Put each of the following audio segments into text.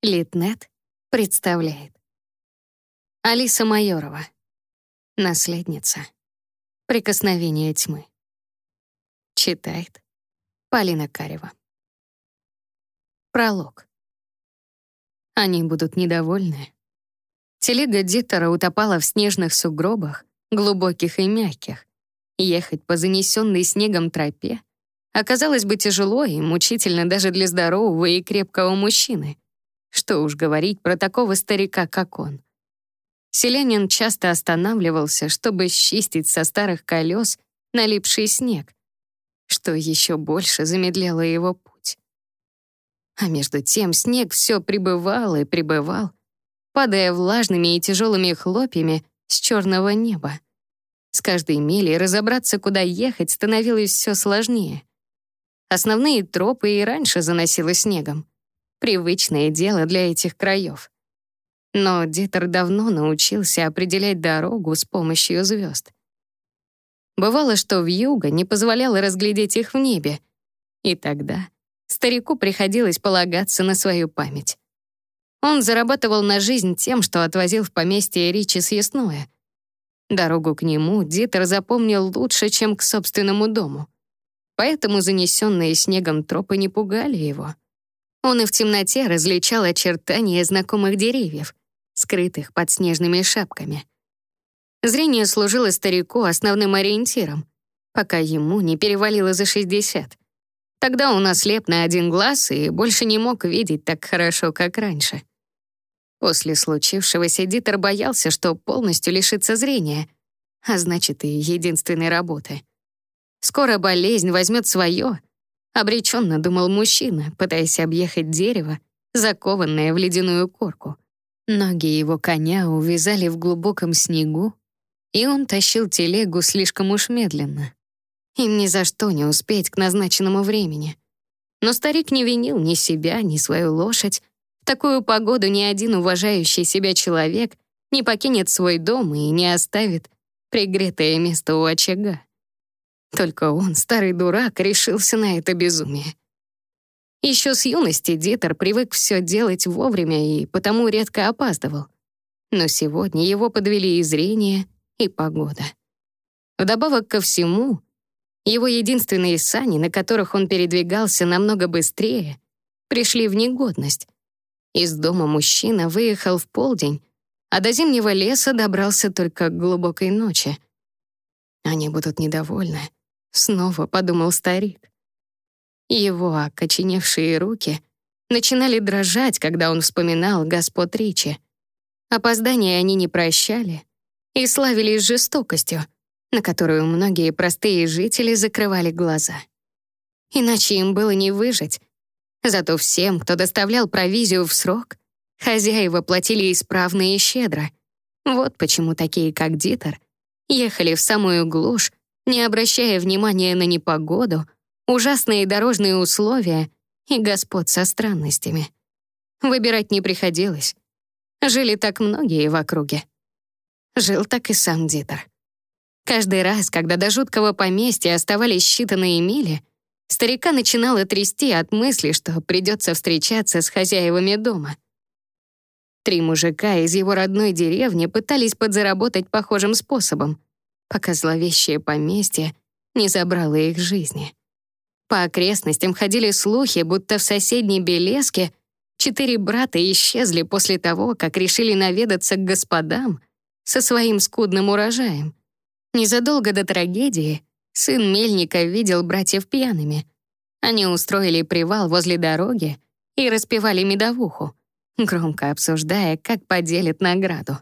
Литнет представляет. Алиса Майорова. Наследница. Прикосновение тьмы. Читает Полина Карева. Пролог. Они будут недовольны. Телега Диттера утопала в снежных сугробах, глубоких и мягких. Ехать по занесенной снегом тропе оказалось бы тяжело и мучительно даже для здорового и крепкого мужчины — что уж говорить про такого старика, как он. Селянин часто останавливался, чтобы счистить со старых колес налипший снег, что еще больше замедляло его путь. А между тем снег все прибывал и прибывал, падая влажными и тяжелыми хлопьями с черного неба. С каждой мили разобраться, куда ехать, становилось все сложнее. Основные тропы и раньше заносило снегом. Привычное дело для этих краев. Но Дитер давно научился определять дорогу с помощью звезд. Бывало, что в юго не позволяло разглядеть их в небе, и тогда старику приходилось полагаться на свою память. Он зарабатывал на жизнь тем, что отвозил в поместье Ричи съестное. Дорогу к нему Дитер запомнил лучше, чем к собственному дому. Поэтому занесенные снегом тропы не пугали его — он и в темноте различал очертания знакомых деревьев, скрытых под снежными шапками. Зрение служило старику основным ориентиром, пока ему не перевалило за 60. Тогда он ослеп на один глаз и больше не мог видеть так хорошо, как раньше. После случившегося Дитер боялся, что полностью лишится зрения, а значит и единственной работы. Скоро болезнь возьмет свое, Обреченно думал мужчина, пытаясь объехать дерево, закованное в ледяную корку. Ноги его коня увязали в глубоком снегу, и он тащил телегу слишком уж медленно. Им ни за что не успеть к назначенному времени. Но старик не винил ни себя, ни свою лошадь. В такую погоду ни один уважающий себя человек не покинет свой дом и не оставит пригретое место у очага. Только он, старый дурак, решился на это безумие. Еще с юности Дитер привык все делать вовремя и потому редко опаздывал. Но сегодня его подвели и зрение, и погода. Вдобавок ко всему, его единственные сани, на которых он передвигался намного быстрее, пришли в негодность. Из дома мужчина выехал в полдень, а до зимнего леса добрался только к глубокой ночи. Они будут недовольны. Снова подумал старик. Его окоченевшие руки начинали дрожать, когда он вспоминал господ Ричи. Опоздания они не прощали и славились жестокостью, на которую многие простые жители закрывали глаза. Иначе им было не выжить. Зато всем, кто доставлял провизию в срок, хозяева платили исправно и щедро. Вот почему такие, как Дитер, ехали в самую глушь не обращая внимания на непогоду, ужасные дорожные условия и господ со странностями. Выбирать не приходилось. Жили так многие в округе. Жил так и сам Дитер. Каждый раз, когда до жуткого поместья оставались считанные мили, старика начинало трясти от мысли, что придется встречаться с хозяевами дома. Три мужика из его родной деревни пытались подзаработать похожим способом пока зловещее поместье не забрало их жизни. По окрестностям ходили слухи, будто в соседней Белеске четыре брата исчезли после того, как решили наведаться к господам со своим скудным урожаем. Незадолго до трагедии сын Мельника видел братьев пьяными. Они устроили привал возле дороги и распевали медовуху, громко обсуждая, как поделят награду.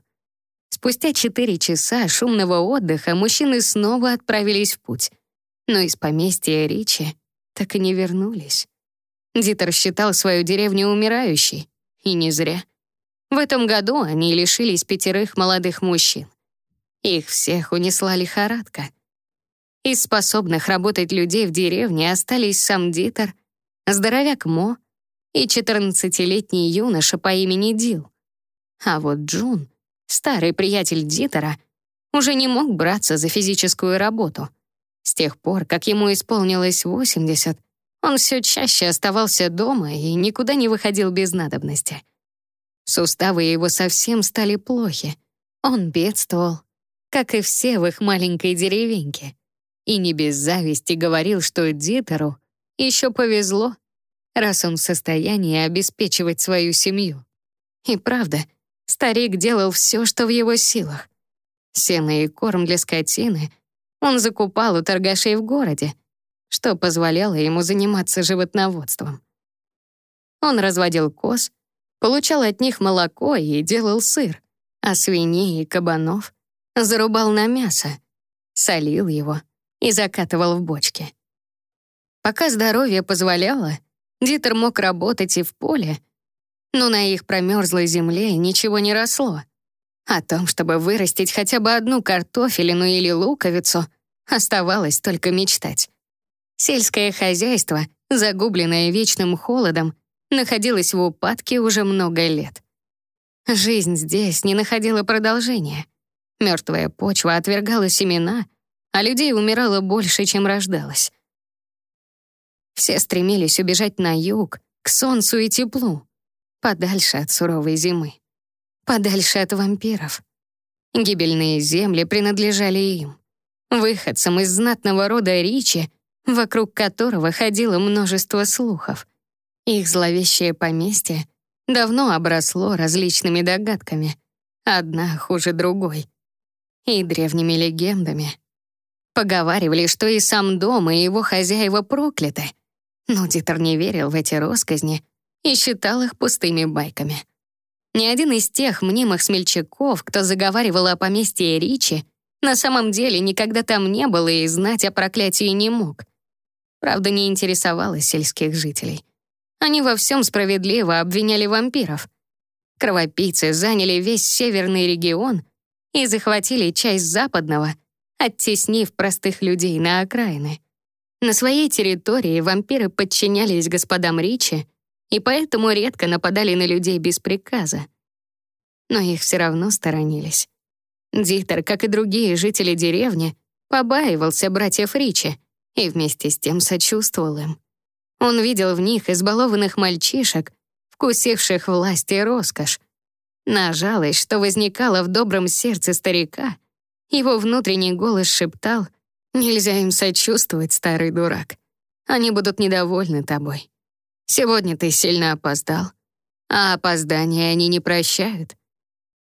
Спустя четыре часа шумного отдыха мужчины снова отправились в путь. Но из поместья Ричи так и не вернулись. Дитер считал свою деревню умирающей. И не зря. В этом году они лишились пятерых молодых мужчин. Их всех унесла лихорадка. Из способных работать людей в деревне остались сам Дитер, здоровяк Мо и 14-летний юноша по имени Дил. А вот Джун — старый приятель Дитера, уже не мог браться за физическую работу. С тех пор, как ему исполнилось 80, он все чаще оставался дома и никуда не выходил без надобности. Суставы его совсем стали плохи. Он бедствовал, как и все в их маленькой деревеньке. И не без зависти говорил, что Дитеру еще повезло, раз он в состоянии обеспечивать свою семью. И правда, старик делал все, что в его силах. Сено и корм для скотины он закупал у торгашей в городе, что позволяло ему заниматься животноводством. Он разводил коз, получал от них молоко и делал сыр, а свиней и кабанов зарубал на мясо, солил его и закатывал в бочки. Пока здоровье позволяло, Дитер мог работать и в поле, но на их промерзлой земле ничего не росло. О том, чтобы вырастить хотя бы одну картофелину или луковицу, оставалось только мечтать. Сельское хозяйство, загубленное вечным холодом, находилось в упадке уже много лет. Жизнь здесь не находила продолжения. Мертвая почва отвергала семена, а людей умирало больше, чем рождалось. Все стремились убежать на юг, к солнцу и теплу, подальше от суровой зимы, подальше от вампиров. Гибельные земли принадлежали им, выходцам из знатного рода Ричи, вокруг которого ходило множество слухов. Их зловещее поместье давно обросло различными догадками, одна хуже другой, и древними легендами. Поговаривали, что и сам дом, и его хозяева прокляты, но Дитер не верил в эти росказни и считал их пустыми байками. Ни один из тех мнимых смельчаков, кто заговаривал о поместье Ричи, на самом деле никогда там не было и знать о проклятии не мог. Правда, не интересовало сельских жителей. Они во всем справедливо обвиняли вампиров. Кровопийцы заняли весь северный регион и захватили часть западного, оттеснив простых людей на окраины. На своей территории вампиры подчинялись господам Ричи и поэтому редко нападали на людей без приказа. Но их все равно сторонились. Диктор, как и другие жители деревни, побаивался братьев Ричи и вместе с тем сочувствовал им. Он видел в них избалованных мальчишек, вкусивших власть и роскошь. На жалость, что возникало в добром сердце старика, его внутренний голос шептал «Нельзя им сочувствовать, старый дурак. Они будут недовольны тобой. Сегодня ты сильно опоздал, а опоздания они не прощают».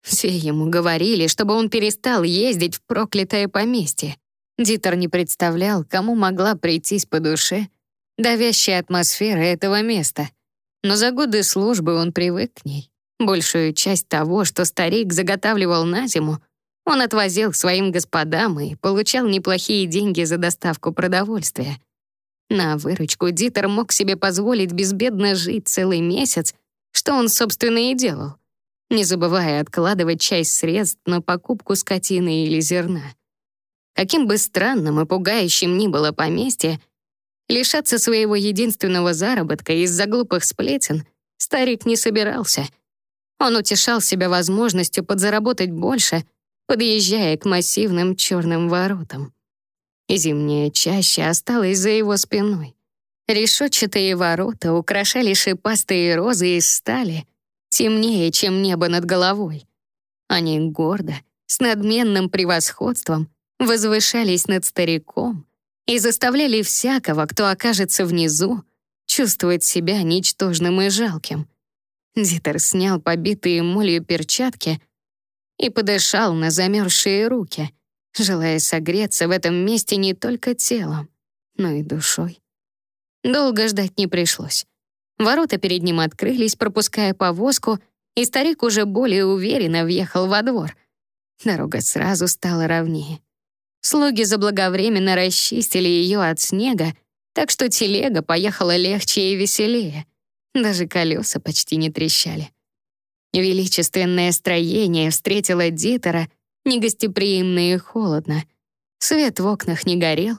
Все ему говорили, чтобы он перестал ездить в проклятое поместье. Дитер не представлял, кому могла прийтись по душе давящая атмосфера этого места. Но за годы службы он привык к ней. Большую часть того, что старик заготавливал на зиму, он отвозил к своим господам и получал неплохие деньги за доставку продовольствия. На выручку Дитер мог себе позволить безбедно жить целый месяц, что он, собственно, и делал, не забывая откладывать часть средств на покупку скотины или зерна. Каким бы странным и пугающим ни было поместье, Лишаться своего единственного заработка из-за глупых сплетен старик не собирался. Он утешал себя возможностью подзаработать больше, подъезжая к массивным черным воротам. Зимняя чаще осталась за его спиной. Решетчатые ворота украшали шипастые розы из стали, темнее, чем небо над головой. Они гордо, с надменным превосходством, возвышались над стариком, и заставляли всякого, кто окажется внизу, чувствовать себя ничтожным и жалким. Дитер снял побитые молью перчатки и подышал на замерзшие руки, желая согреться в этом месте не только телом, но и душой. Долго ждать не пришлось. Ворота перед ним открылись, пропуская повозку, и старик уже более уверенно въехал во двор. Дорога сразу стала ровнее. Слуги заблаговременно расчистили ее от снега, так что телега поехала легче и веселее. Даже колеса почти не трещали. Величественное строение встретило Дитера негостеприимно и холодно. Свет в окнах не горел,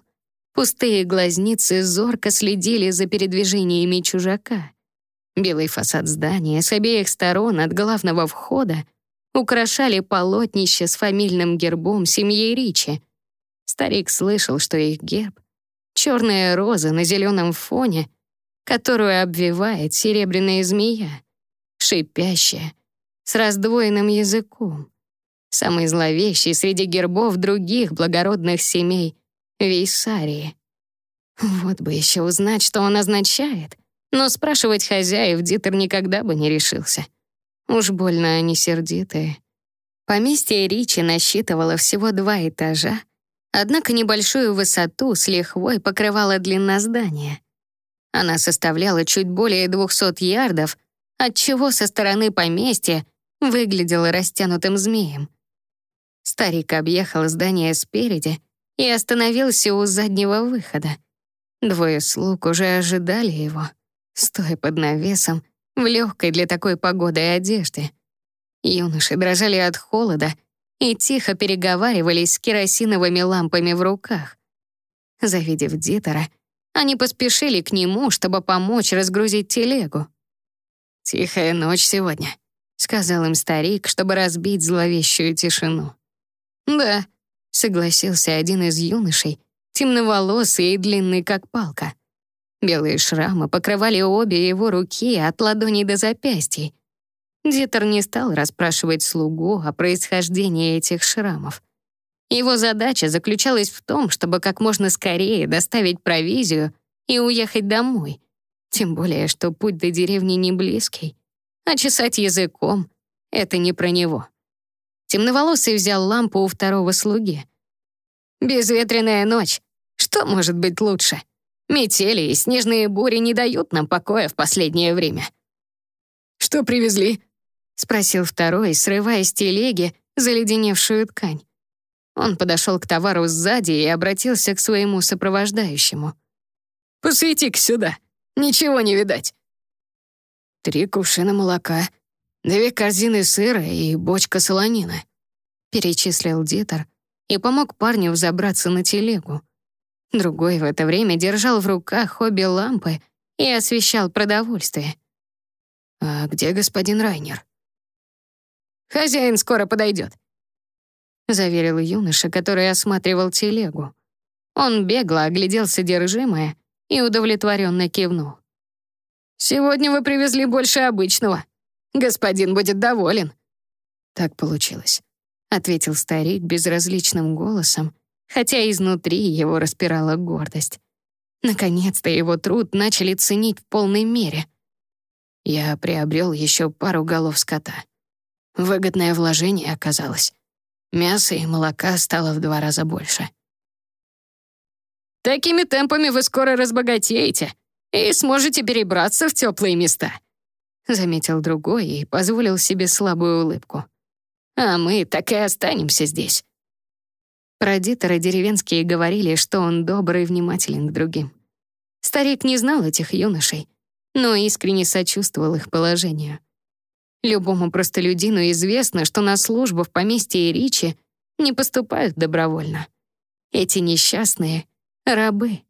пустые глазницы зорко следили за передвижениями чужака. Белый фасад здания с обеих сторон от главного входа украшали полотнище с фамильным гербом семьи Ричи — Старик слышал, что их герб — черная роза на зеленом фоне, которую обвивает серебряная змея, шипящая, с раздвоенным языком. Самый зловещий среди гербов других благородных семей — Вейсарии. Вот бы еще узнать, что он означает. Но спрашивать хозяев Дитер никогда бы не решился. Уж больно они сердитые. Поместье Ричи насчитывало всего два этажа, однако небольшую высоту с лихвой покрывала длина здания. Она составляла чуть более 200 ярдов, отчего со стороны поместья выглядела растянутым змеем. Старик объехал здание спереди и остановился у заднего выхода. Двое слуг уже ожидали его, стоя под навесом в легкой для такой погоды одежде. Юноши дрожали от холода и тихо переговаривались с керосиновыми лампами в руках. Завидев Дитера, они поспешили к нему, чтобы помочь разгрузить телегу. «Тихая ночь сегодня», — сказал им старик, чтобы разбить зловещую тишину. «Да», — согласился один из юношей, темноволосый и длинный, как палка. Белые шрамы покрывали обе его руки от ладоней до запястий. Дитер не стал расспрашивать слугу о происхождении этих шрамов. Его задача заключалась в том, чтобы как можно скорее доставить провизию и уехать домой. Тем более, что путь до деревни не близкий. А чесать языком — это не про него. Темноволосый взял лампу у второго слуги. «Безветренная ночь. Что может быть лучше? Метели и снежные бури не дают нам покоя в последнее время». «Что привезли?» — спросил второй, срывая с телеги заледеневшую ткань. Он подошел к товару сзади и обратился к своему сопровождающему. «Посвети-ка сюда, ничего не видать». Три кувшина молока, две корзины сыра и бочка солонины, перечислил Дитер и помог парню взобраться на телегу. Другой в это время держал в руках обе лампы и освещал продовольствие. «А где господин Райнер?» «Хозяин скоро подойдет», — заверил юноша, который осматривал телегу. Он бегло оглядел содержимое и удовлетворенно кивнул. «Сегодня вы привезли больше обычного. Господин будет доволен». «Так получилось», — ответил старик безразличным голосом, хотя изнутри его распирала гордость. Наконец-то его труд начали ценить в полной мере. Я приобрел еще пару голов скота. Выгодное вложение оказалось. Мяса и молока стало в два раза больше. «Такими темпами вы скоро разбогатеете и сможете перебраться в теплые места», заметил другой и позволил себе слабую улыбку. «А мы так и останемся здесь». Про Дитера деревенские говорили, что он добрый и внимателен к другим. Старик не знал этих юношей, но искренне сочувствовал их положению. Любому простолюдину известно, что на службу в поместье Ричи не поступают добровольно. Эти несчастные — рабы,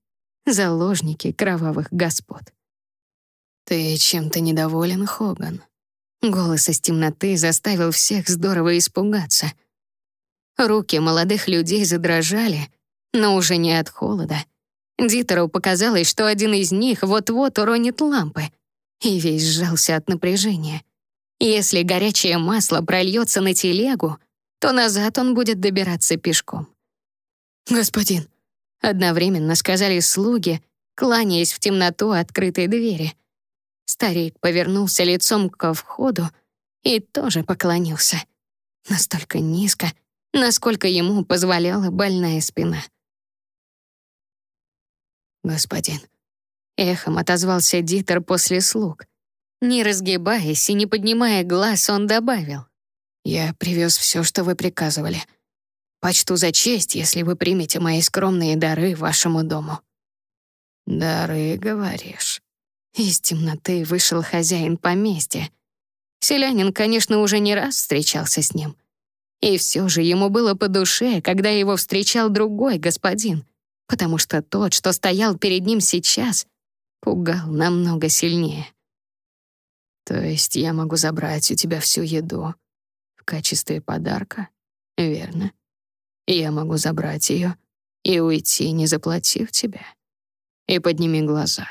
заложники кровавых господ. «Ты чем-то недоволен, Хоган?» Голос из темноты заставил всех здорово испугаться — Руки молодых людей задрожали, но уже не от холода. Дитеру показалось, что один из них вот-вот уронит лампы, и весь сжался от напряжения. Если горячее масло прольется на телегу, то назад он будет добираться пешком. «Господин», — одновременно сказали слуги, кланяясь в темноту открытой двери. Старик повернулся лицом ко входу и тоже поклонился. Настолько низко, насколько ему позволяла больная спина. «Господин», — эхом отозвался Дитер после слуг. Не разгибаясь и не поднимая глаз, он добавил. «Я привез все, что вы приказывали. Почту за честь, если вы примете мои скромные дары вашему дому». «Дары, говоришь?» Из темноты вышел хозяин поместья. Селянин, конечно, уже не раз встречался с ним — и все же ему было по душе, когда его встречал другой господин, потому что тот, что стоял перед ним сейчас, пугал намного сильнее. То есть я могу забрать у тебя всю еду в качестве подарка, верно? Я могу забрать ее и уйти, не заплатив тебе. И подними глаза.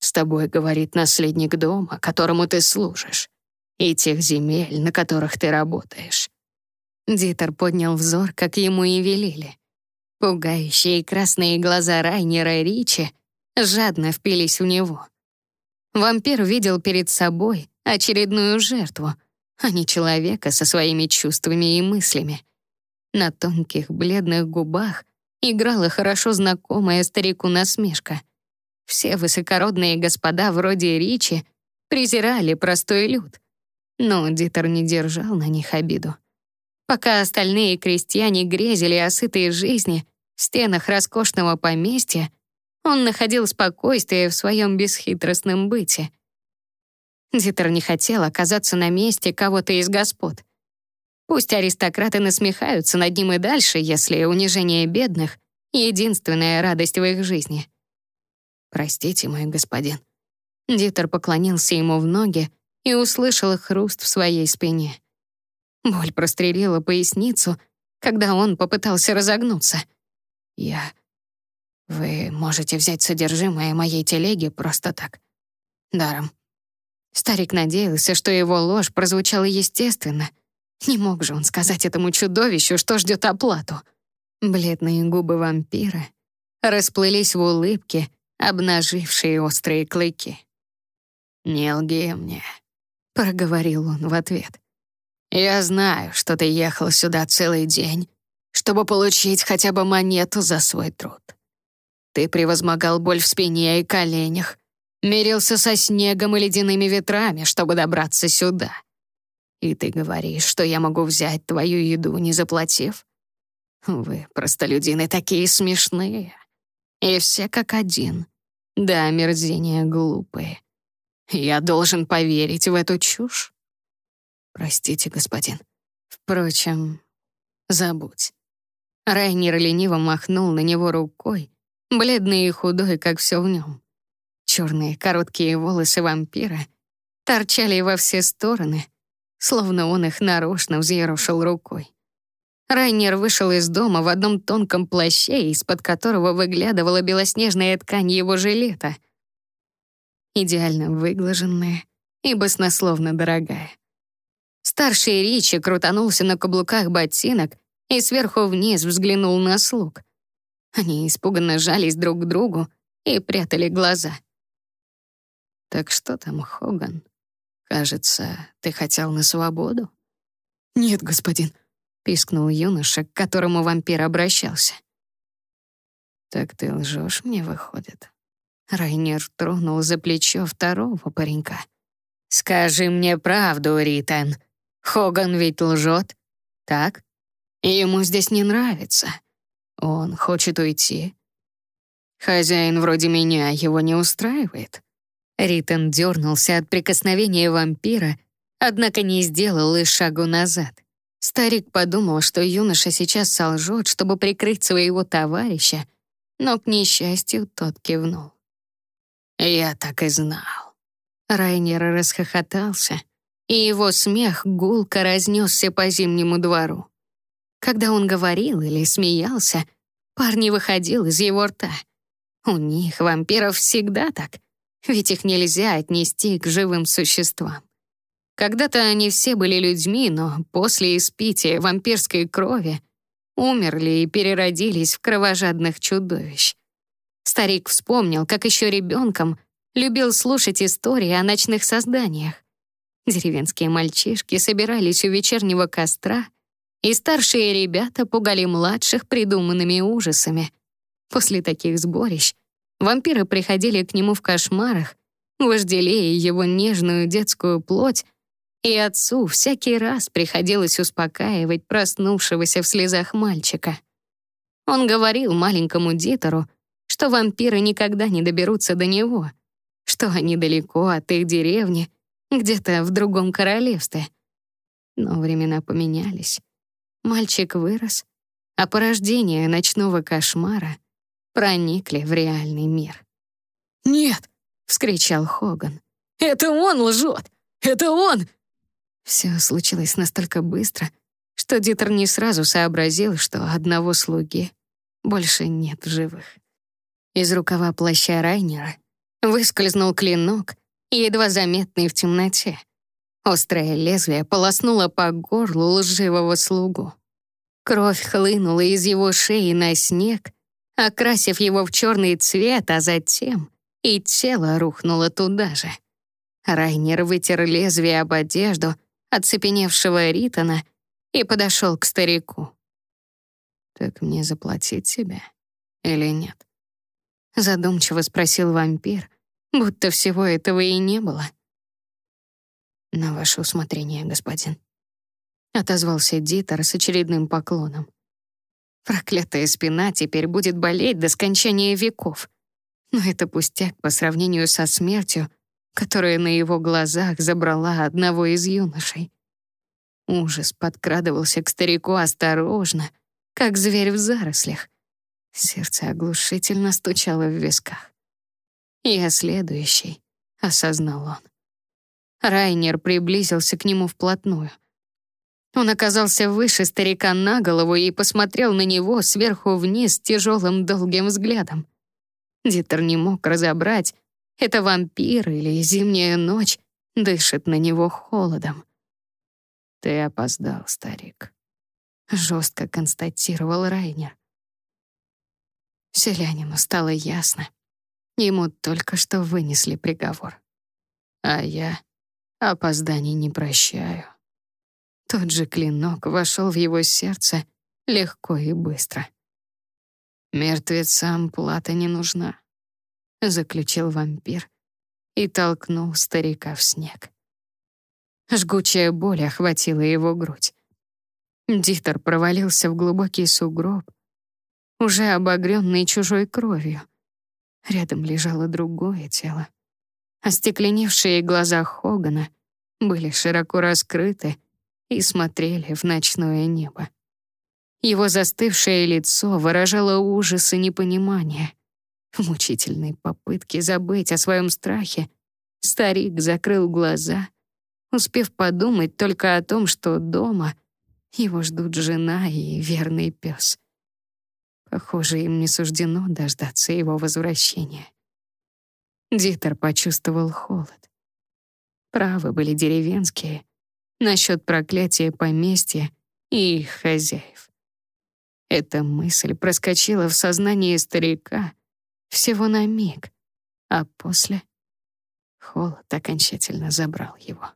С тобой говорит наследник дома, которому ты служишь. и тех земель, на которых ты работаешь». Дитер поднял взор, как ему и велели. Пугающие красные глаза Райнера Ричи жадно впились в него. Вампир видел перед собой очередную жертву, а не человека со своими чувствами и мыслями. На тонких бледных губах играла хорошо знакомая старику насмешка. Все высокородные господа вроде Ричи презирали простой люд, но Дитер не держал на них обиду. Пока остальные крестьяне грезили о сытой жизни в стенах роскошного поместья, он находил спокойствие в своем бесхитростном быте. Дитер не хотел оказаться на месте кого-то из господ. Пусть аристократы насмехаются над ним и дальше, если унижение бедных — единственная радость в их жизни. «Простите, мой господин». Дитер поклонился ему в ноги и услышал хруст в своей спине. Боль прострелила поясницу, когда он попытался разогнуться. «Я... Вы можете взять содержимое моей телеги просто так. Даром». Старик надеялся, что его ложь прозвучала естественно — не мог же он сказать этому чудовищу, что ждет оплату. Бледные губы вампира расплылись в улыбке, обнажившие острые клыки. «Не лги мне», — проговорил он в ответ. «Я знаю, что ты ехал сюда целый день, чтобы получить хотя бы монету за свой труд. Ты превозмогал боль в спине и коленях, мирился со снегом и ледяными ветрами, чтобы добраться сюда. И ты говоришь, что я могу взять твою еду, не заплатив? Вы, простолюдины, такие смешные. И все как один. Да, омерзения глупые. Я должен поверить в эту чушь? Простите, господин. Впрочем, забудь. Райнер лениво махнул на него рукой, бледный и худой, как все в нем. Черные короткие волосы вампира торчали во все стороны, словно он их нарочно взъерошил рукой. Райнер вышел из дома в одном тонком плаще, из-под которого выглядывала белоснежная ткань его жилета. Идеально выглаженная и баснословно дорогая. Старший Ричи крутанулся на каблуках ботинок и сверху вниз взглянул на слуг. Они испуганно жались друг к другу и прятали глаза. «Так что там, Хоган?» «Кажется, ты хотел на свободу?» «Нет, господин», — пискнул юноша, к которому вампир обращался. «Так ты лжешь мне, выходит?» Райнер тронул за плечо второго паренька. «Скажи мне правду, Ритен. Хоган ведь лжет, так? Ему здесь не нравится. Он хочет уйти. Хозяин вроде меня его не устраивает. Ритон дернулся от прикосновения вампира, однако не сделал и шагу назад. Старик подумал, что юноша сейчас солжет, чтобы прикрыть своего товарища, но, к несчастью, тот кивнул. «Я так и знал». Райнер расхохотался, и его смех гулко разнесся по зимнему двору. Когда он говорил или смеялся, пар не выходил из его рта. У них, вампиров, всегда так — ведь их нельзя отнести к живым существам. Когда-то они все были людьми, но после испития вампирской крови умерли и переродились в кровожадных чудовищ. Старик вспомнил, как еще ребенком любил слушать истории о ночных созданиях. Деревенские мальчишки собирались у вечернего костра, и старшие ребята пугали младших придуманными ужасами. После таких сборищ Вампиры приходили к нему в кошмарах, вожделея его нежную детскую плоть, и отцу всякий раз приходилось успокаивать проснувшегося в слезах мальчика. Он говорил маленькому Дитеру, что вампиры никогда не доберутся до него, что они далеко от их деревни, где-то в другом королевстве. Но времена поменялись. Мальчик вырос, а порождение ночного кошмара — проникли в реальный мир. «Нет!» — вскричал Хоган. «Это он лжет! Это он!» Все случилось настолько быстро, что Дитер не сразу сообразил, что одного слуги больше нет живых. Из рукава плаща Райнера выскользнул клинок, едва заметный в темноте. Острое лезвие полоснуло по горлу лживого слугу. Кровь хлынула из его шеи на снег, окрасив его в черный цвет, а затем и тело рухнуло туда же. Райнер вытер лезвие об одежду оцепеневшего Ритона и подошел к старику. «Так мне заплатить тебе или нет?» Задумчиво спросил вампир, будто всего этого и не было. «На ваше усмотрение, господин», — отозвался Дитер с очередным поклоном. Проклятая спина теперь будет болеть до скончания веков. Но это пустяк по сравнению со смертью, которая на его глазах забрала одного из юношей. Ужас подкрадывался к старику осторожно, как зверь в зарослях. Сердце оглушительно стучало в висках. «Я следующий», — осознал он. Райнер приблизился к нему вплотную. Он оказался выше старика на голову и посмотрел на него сверху вниз тяжелым долгим взглядом. Дитер не мог разобрать, это вампир или зимняя ночь дышит на него холодом. «Ты опоздал, старик», — жестко констатировал Райнер. Селянину стало ясно. Ему только что вынесли приговор. А я опозданий не прощаю. Тот же клинок вошел в его сердце легко и быстро. «Мертвецам плата не нужна», — заключил вампир и толкнул старика в снег. Жгучая боль охватила его грудь. Дитер провалился в глубокий сугроб, уже обогренный чужой кровью. Рядом лежало другое тело. Остекленевшие глаза Хогана были широко раскрыты и смотрели в ночное небо. Его застывшее лицо выражало ужас и непонимание. Мучительной попытке забыть о своем страхе старик закрыл глаза, успев подумать только о том, что дома его ждут жена и верный пес. Похоже, им не суждено дождаться его возвращения. Дитер почувствовал холод. Правы были деревенские насчет проклятия поместья и их хозяев. Эта мысль проскочила в сознание старика всего на миг, а после холод окончательно забрал его.